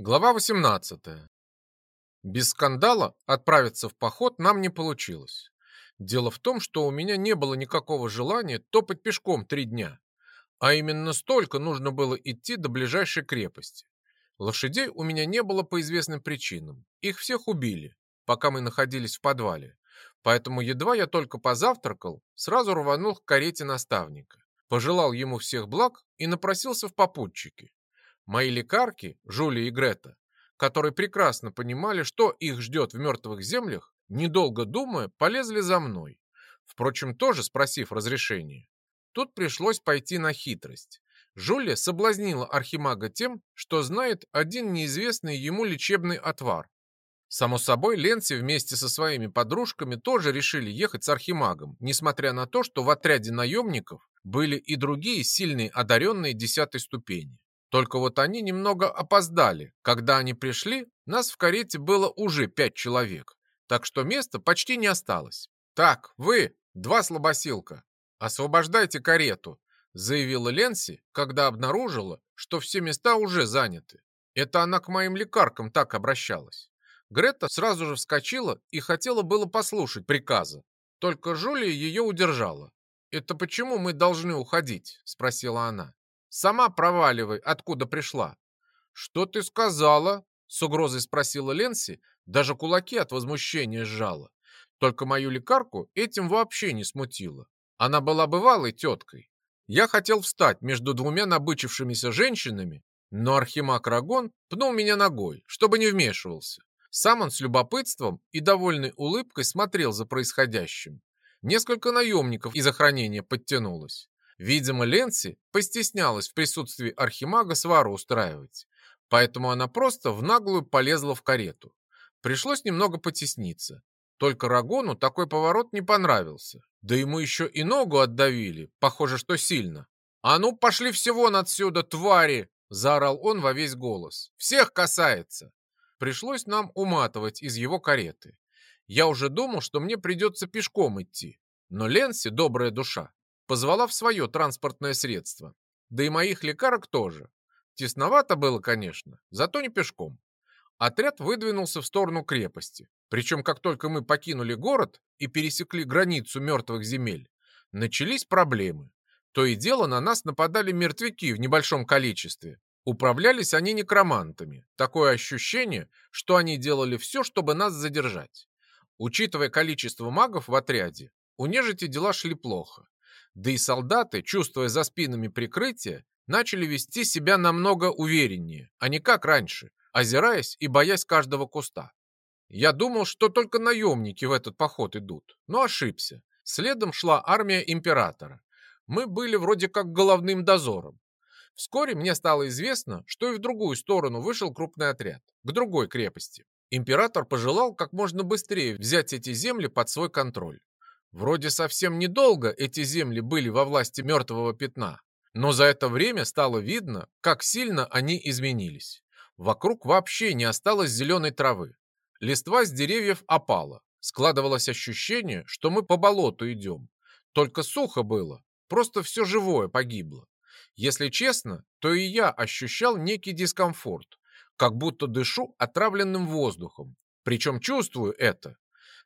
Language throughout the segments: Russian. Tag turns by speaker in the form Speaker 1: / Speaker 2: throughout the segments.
Speaker 1: Глава 18. Без скандала отправиться в поход нам не получилось. Дело в том, что у меня не было никакого желания топать пешком три дня, а именно столько нужно было идти до ближайшей крепости. Лошадей у меня не было по известным причинам. Их всех убили, пока мы находились в подвале. Поэтому едва я только позавтракал, сразу рванул к карете наставника. Пожелал ему всех благ и напросился в попутчики. Мои лекарки, Жули и Грета, которые прекрасно понимали, что их ждет в мертвых землях, недолго думая, полезли за мной. Впрочем, тоже спросив разрешения. Тут пришлось пойти на хитрость. Жулия соблазнила архимага тем, что знает один неизвестный ему лечебный отвар. Само собой, Ленси вместе со своими подружками тоже решили ехать с архимагом, несмотря на то, что в отряде наемников были и другие сильные одаренные десятой ступени. Только вот они немного опоздали. Когда они пришли, нас в карете было уже пять человек, так что места почти не осталось. «Так, вы, два слабосилка, освобождайте карету», заявила Ленси, когда обнаружила, что все места уже заняты. Это она к моим лекаркам так обращалась. Грета сразу же вскочила и хотела было послушать приказа. Только Жулия ее удержала. «Это почему мы должны уходить?» – спросила она. Сама проваливай, откуда пришла. Что ты сказала? С угрозой спросила Ленси, даже кулаки от возмущения сжала. Только мою лекарку этим вообще не смутило. Она была бывалой теткой. Я хотел встать между двумя набычившимися женщинами, но архимаг Рагон пнул меня ногой, чтобы не вмешивался. Сам он с любопытством и довольной улыбкой смотрел за происходящим. Несколько наемников из охранения подтянулось. Видимо, Ленси постеснялась в присутствии архимага свару устраивать, поэтому она просто в наглую полезла в карету. Пришлось немного потесниться. Только Рагону такой поворот не понравился. Да ему еще и ногу отдавили, похоже, что сильно. «А ну, пошли всего отсюда, твари!» – заорал он во весь голос. «Всех касается!» Пришлось нам уматывать из его кареты. Я уже думал, что мне придется пешком идти. Но Ленси, добрая душа, позвала в свое транспортное средство. Да и моих лекарок тоже. Тесновато было, конечно, зато не пешком. Отряд выдвинулся в сторону крепости. Причем, как только мы покинули город и пересекли границу мертвых земель, начались проблемы. То и дело на нас нападали мертвяки в небольшом количестве. Управлялись они некромантами. Такое ощущение, что они делали все, чтобы нас задержать. Учитывая количество магов в отряде, у нежити дела шли плохо. Да и солдаты, чувствуя за спинами прикрытие, начали вести себя намного увереннее, а не как раньше, озираясь и боясь каждого куста. Я думал, что только наемники в этот поход идут, но ошибся. Следом шла армия императора. Мы были вроде как головным дозором. Вскоре мне стало известно, что и в другую сторону вышел крупный отряд, к другой крепости. Император пожелал как можно быстрее взять эти земли под свой контроль. Вроде совсем недолго эти земли были во власти мертвого пятна, но за это время стало видно, как сильно они изменились. Вокруг вообще не осталось зеленой травы. Листва с деревьев опала. Складывалось ощущение, что мы по болоту идем. Только сухо было, просто все живое погибло. Если честно, то и я ощущал некий дискомфорт, как будто дышу отравленным воздухом. Причем чувствую это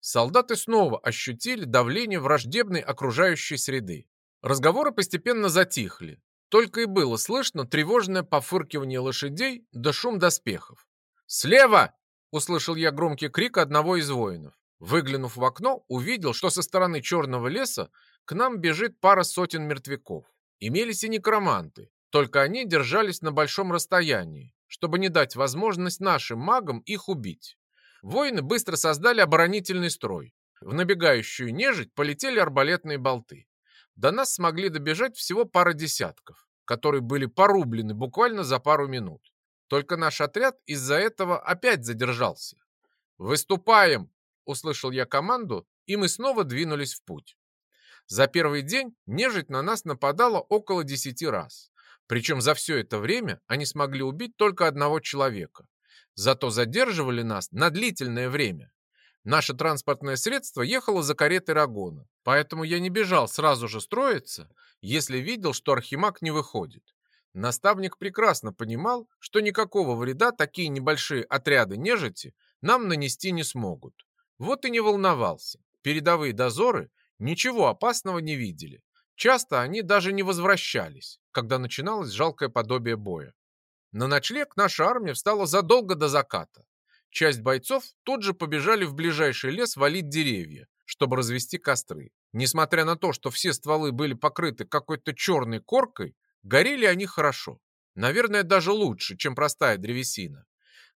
Speaker 1: солдаты снова ощутили давление враждебной окружающей среды. Разговоры постепенно затихли. Только и было слышно тревожное пофыркивание лошадей да шум доспехов. «Слева!» — услышал я громкий крик одного из воинов. Выглянув в окно, увидел, что со стороны черного леса к нам бежит пара сотен мертвяков. Имелись и некроманты, только они держались на большом расстоянии, чтобы не дать возможность нашим магам их убить. Воины быстро создали оборонительный строй. В набегающую нежить полетели арбалетные болты. До нас смогли добежать всего пара десятков, которые были порублены буквально за пару минут. Только наш отряд из-за этого опять задержался. «Выступаем!» – услышал я команду, и мы снова двинулись в путь. За первый день нежить на нас нападала около десяти раз. Причем за все это время они смогли убить только одного человека зато задерживали нас на длительное время. Наше транспортное средство ехало за каретой Рагона, поэтому я не бежал сразу же строиться, если видел, что Архимаг не выходит. Наставник прекрасно понимал, что никакого вреда такие небольшие отряды нежити нам нанести не смогут. Вот и не волновался. Передовые дозоры ничего опасного не видели. Часто они даже не возвращались, когда начиналось жалкое подобие боя. На ночлег наша армия встала задолго до заката. Часть бойцов тут же побежали в ближайший лес валить деревья, чтобы развести костры. Несмотря на то, что все стволы были покрыты какой-то черной коркой, горели они хорошо. Наверное, даже лучше, чем простая древесина.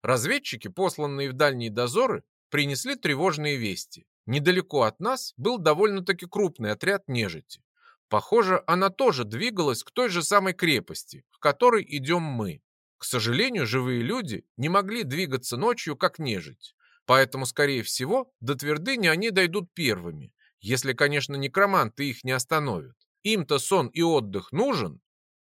Speaker 1: Разведчики, посланные в дальние дозоры, принесли тревожные вести. Недалеко от нас был довольно-таки крупный отряд нежити. Похоже, она тоже двигалась к той же самой крепости, в которой идем мы. К сожалению, живые люди не могли двигаться ночью, как нежить. Поэтому, скорее всего, до твердыни они дойдут первыми, если, конечно, некроманты их не остановят. Им-то сон и отдых нужен.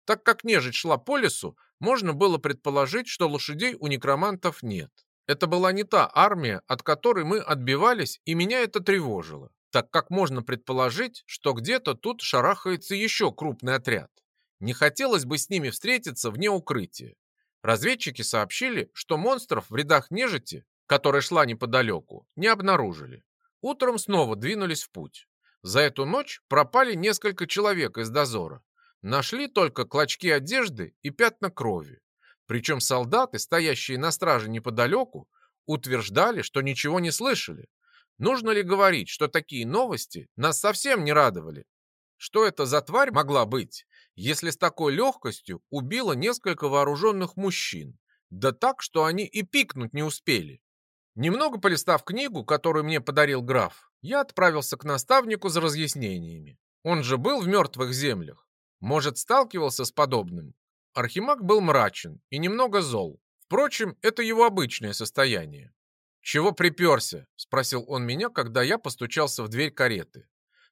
Speaker 1: Так как нежить шла по лесу, можно было предположить, что лошадей у некромантов нет. Это была не та армия, от которой мы отбивались, и меня это тревожило, так как можно предположить, что где-то тут шарахается еще крупный отряд. Не хотелось бы с ними встретиться вне укрытия. Разведчики сообщили, что монстров в рядах нежити, которая шла неподалеку, не обнаружили. Утром снова двинулись в путь. За эту ночь пропали несколько человек из дозора. Нашли только клочки одежды и пятна крови. Причем солдаты, стоящие на страже неподалеку, утверждали, что ничего не слышали. Нужно ли говорить, что такие новости нас совсем не радовали? Что это за тварь могла быть, если с такой легкостью убила несколько вооруженных мужчин, да так, что они и пикнуть не успели. Немного полистав книгу, которую мне подарил граф, я отправился к наставнику за разъяснениями. Он же был в мертвых землях. Может, сталкивался с подобным? Архимаг был мрачен и немного зол. Впрочем, это его обычное состояние. «Чего приперся?» – спросил он меня, когда я постучался в дверь кареты.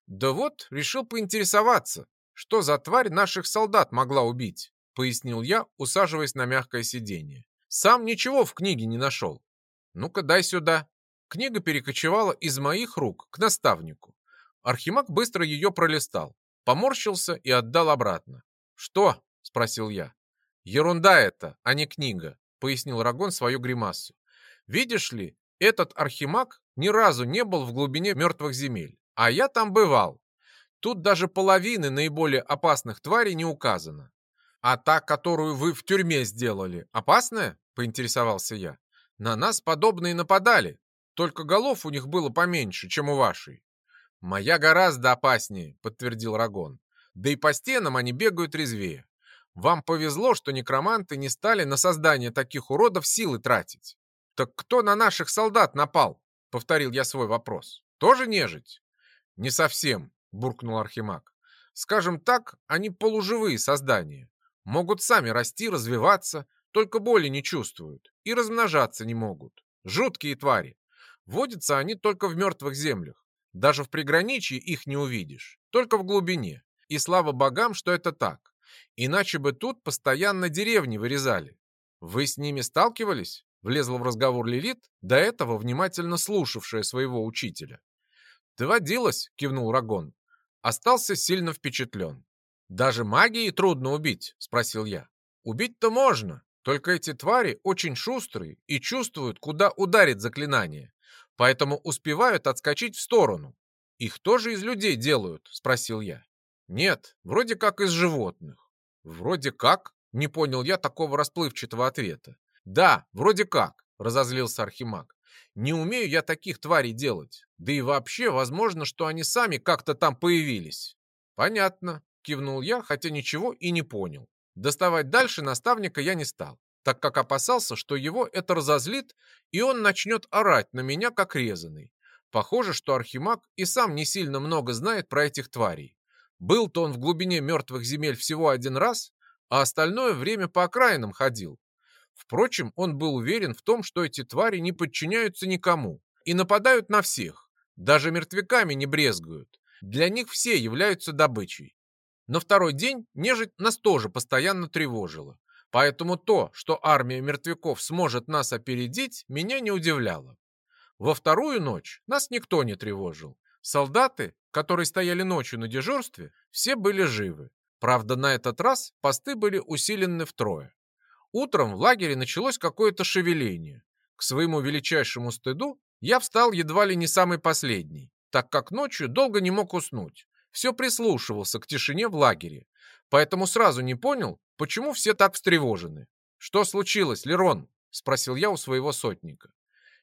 Speaker 1: «Да вот, решил поинтересоваться, что за тварь наших солдат могла убить?» — пояснил я, усаживаясь на мягкое сиденье. «Сам ничего в книге не нашел. Ну-ка, дай сюда». Книга перекочевала из моих рук к наставнику. Архимаг быстро ее пролистал, поморщился и отдал обратно. «Что?» — спросил я. «Ерунда это, а не книга», — пояснил Рагон свою гримасу. «Видишь ли, этот архимаг ни разу не был в глубине мертвых земель, а я там бывал. Тут даже половины наиболее опасных тварей не указано. А та, которую вы в тюрьме сделали, опасная? Поинтересовался я. На нас подобные нападали, только голов у них было поменьше, чем у вашей. Моя гораздо опаснее, подтвердил Рагон. Да и по стенам они бегают резвее. Вам повезло, что некроманты не стали на создание таких уродов силы тратить. Так кто на наших солдат напал? Повторил я свой вопрос. Тоже нежить? Не совсем, буркнул Архимаг. Скажем так, они полуживые создания. Могут сами расти, развиваться, только боли не чувствуют и размножаться не могут. Жуткие твари. Водятся они только в мертвых землях. Даже в приграничье их не увидишь, только в глубине. И слава богам, что это так. Иначе бы тут постоянно деревни вырезали. Вы с ними сталкивались? Влезла в разговор Лилит, до этого внимательно слушавшая своего учителя. «Доводилось», — кивнул Рагон остался сильно впечатлен. «Даже магией трудно убить?» – спросил я. «Убить-то можно, только эти твари очень шустрые и чувствуют, куда ударит заклинание, поэтому успевают отскочить в сторону. Их тоже из людей делают?» – спросил я. «Нет, вроде как из животных». «Вроде как?» – не понял я такого расплывчатого ответа. «Да, вроде как», – разозлился Архимаг. Не умею я таких тварей делать. Да и вообще, возможно, что они сами как-то там появились. Понятно, кивнул я, хотя ничего и не понял. Доставать дальше наставника я не стал, так как опасался, что его это разозлит, и он начнет орать на меня, как резанный. Похоже, что Архимаг и сам не сильно много знает про этих тварей. Был-то он в глубине мертвых земель всего один раз, а остальное время по окраинам ходил, Впрочем, он был уверен в том, что эти твари не подчиняются никому и нападают на всех, даже мертвяками не брезгуют. Для них все являются добычей. На второй день нежить нас тоже постоянно тревожила. Поэтому то, что армия мертвяков сможет нас опередить, меня не удивляло. Во вторую ночь нас никто не тревожил. Солдаты, которые стояли ночью на дежурстве, все были живы. Правда, на этот раз посты были усилены втрое. Утром в лагере началось какое-то шевеление. К своему величайшему стыду я встал едва ли не самый последний, так как ночью долго не мог уснуть. Все прислушивался к тишине в лагере, поэтому сразу не понял, почему все так встревожены. «Что случилось, Лерон?» — спросил я у своего сотника.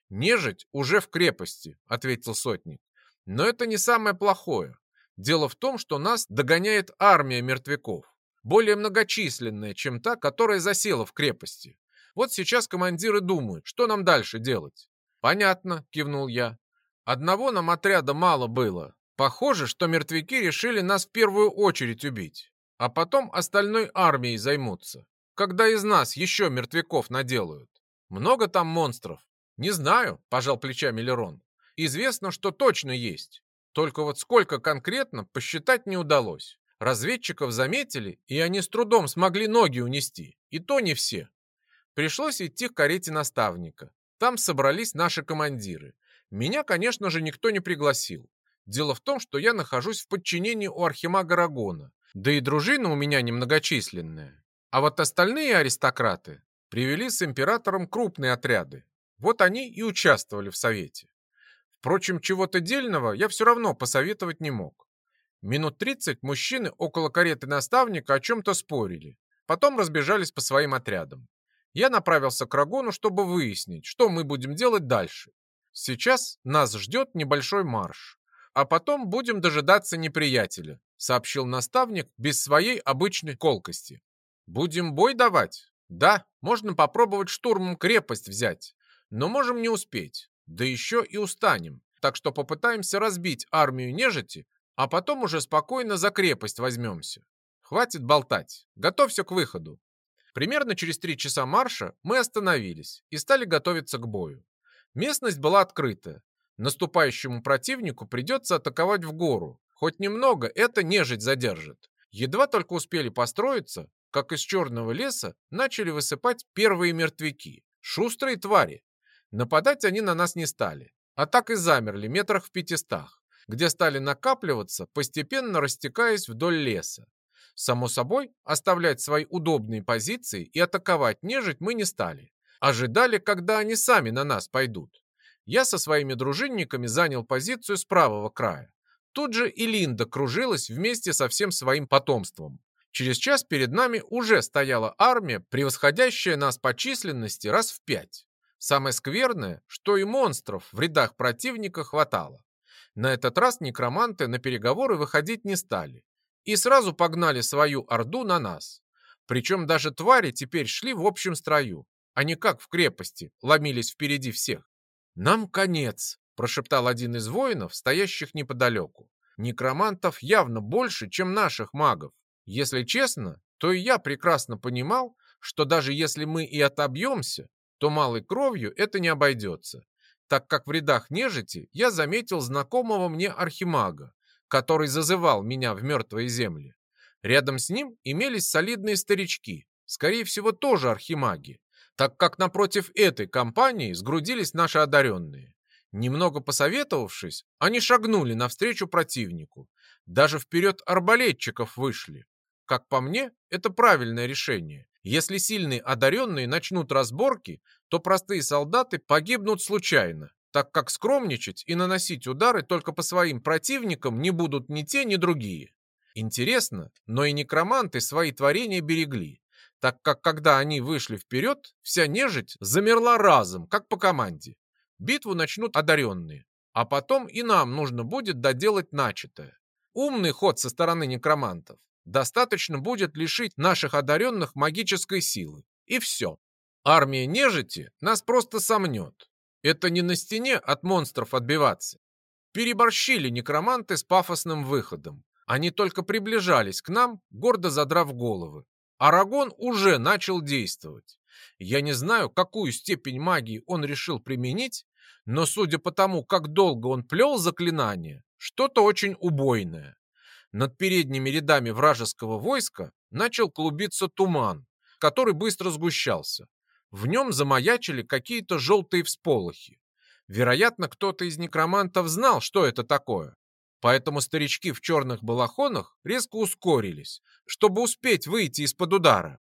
Speaker 1: «Нежить уже в крепости», — ответил сотник. «Но это не самое плохое. Дело в том, что нас догоняет армия мертвяков, более многочисленная, чем та, которая засела в крепости. Вот сейчас командиры думают, что нам дальше делать». «Понятно», — кивнул я. «Одного нам отряда мало было. Похоже, что мертвяки решили нас в первую очередь убить, а потом остальной армией займутся, когда из нас еще мертвяков наделают. Много там монстров?» «Не знаю», — пожал плечами Лерон. «Известно, что точно есть. Только вот сколько конкретно, посчитать не удалось. Разведчиков заметили, и они с трудом смогли ноги унести. И то не все. Пришлось идти к карете наставника. Там собрались наши командиры. Меня, конечно же, никто не пригласил. Дело в том, что я нахожусь в подчинении у архимага Рагона. Да и дружина у меня немногочисленная. А вот остальные аристократы привели с императором крупные отряды. Вот они и участвовали в совете. Впрочем, чего-то дельного я все равно посоветовать не мог. Минут тридцать мужчины около кареты наставника о чем-то спорили. Потом разбежались по своим отрядам. Я направился к Рагону, чтобы выяснить, что мы будем делать дальше. Сейчас нас ждет небольшой марш. А потом будем дожидаться неприятеля, сообщил наставник без своей обычной колкости. Будем бой давать? Да, можно попробовать штурмом крепость взять но можем не успеть, да еще и устанем. Так что попытаемся разбить армию нежити, а потом уже спокойно за крепость возьмемся. Хватит болтать, готовься к выходу. Примерно через три часа марша мы остановились и стали готовиться к бою. Местность была открытая. Наступающему противнику придется атаковать в гору. Хоть немного это нежить задержит. Едва только успели построиться, как из черного леса начали высыпать первые мертвяки. Шустрые твари, Нападать они на нас не стали, а так и замерли метрах в пятистах, где стали накапливаться, постепенно растекаясь вдоль леса. Само собой, оставлять свои удобные позиции и атаковать нежить мы не стали. Ожидали, когда они сами на нас пойдут. Я со своими дружинниками занял позицию с правого края. Тут же и Линда кружилась вместе со всем своим потомством. Через час перед нами уже стояла армия, превосходящая нас по численности раз в пять. Самое скверное, что и монстров в рядах противника хватало. На этот раз некроманты на переговоры выходить не стали и сразу погнали свою орду на нас. Причем даже твари теперь шли в общем строю, а не как в крепости, ломились впереди всех. «Нам конец», – прошептал один из воинов, стоящих неподалеку. «Некромантов явно больше, чем наших магов. Если честно, то и я прекрасно понимал, что даже если мы и отобьемся, то малой кровью это не обойдется, так как в рядах нежити я заметил знакомого мне архимага, который зазывал меня в мертвые земли. Рядом с ним имелись солидные старички, скорее всего, тоже архимаги, так как напротив этой компании сгрудились наши одаренные. Немного посоветовавшись, они шагнули навстречу противнику. Даже вперед арбалетчиков вышли. Как по мне, это правильное решение. Если сильные одаренные начнут разборки, то простые солдаты погибнут случайно, так как скромничать и наносить удары только по своим противникам не будут ни те, ни другие. Интересно, но и некроманты свои творения берегли, так как когда они вышли вперед, вся нежить замерла разом, как по команде. Битву начнут одаренные, а потом и нам нужно будет доделать начатое. Умный ход со стороны некромантов. Достаточно будет лишить наших одаренных магической силы. И все. Армия нежити нас просто сомнет. Это не на стене от монстров отбиваться. Переборщили некроманты с пафосным выходом. Они только приближались к нам, гордо задрав головы. Арагон уже начал действовать. Я не знаю, какую степень магии он решил применить, но судя по тому, как долго он плел заклинание, что-то очень убойное. Над передними рядами вражеского войска начал клубиться туман, который быстро сгущался. В нем замаячили какие-то желтые всполохи. Вероятно, кто-то из некромантов знал, что это такое. Поэтому старички в черных балахонах резко ускорились, чтобы успеть выйти из-под удара.